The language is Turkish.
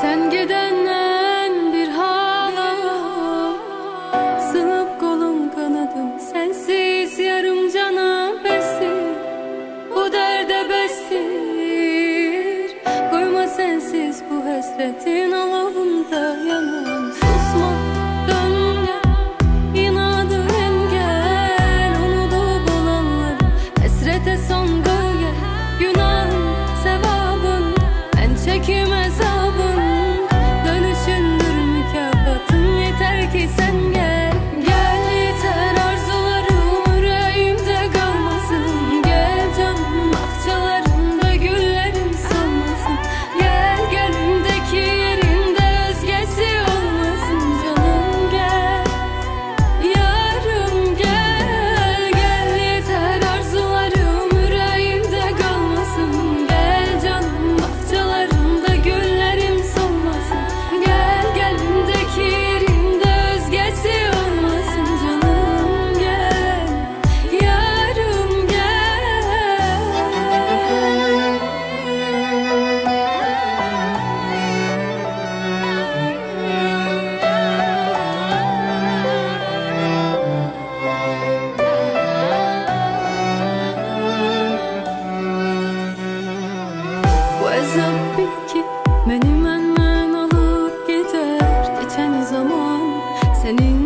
Sen gidenden bir halam. Sınıp kolum kanadım Sensiz yarım cana besir Bu derde besir Koyma sensiz bu hasretin alovunda yanar Yazıp bitki menümen men alıp gider. Geçen zaman senin